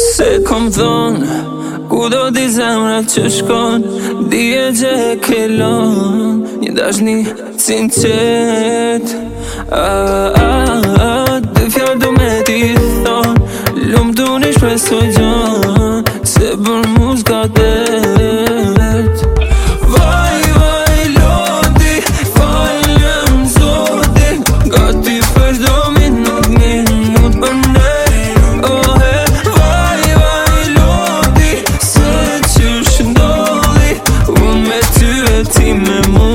Se kom thonë Ku do t'i zemra që shkon Dije që e kelon Një dash një cimë qët A, a, a Dë fjallë du me t'i thonë Lumë du një shpesoj gjonë Se për mu ka dime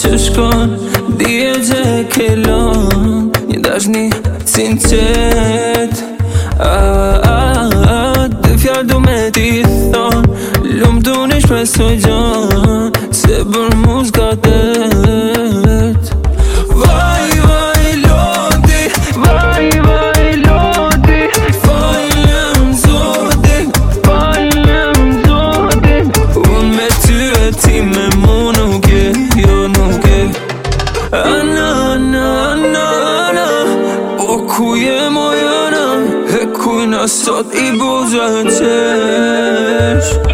që shkon Dije që e kelon Një dashni sinqet A, a, a, të fjallë du me ti thon Lumë të një shpesu gjon Se bërë muzgate ku je moja nën E kujna sot i buzën qesh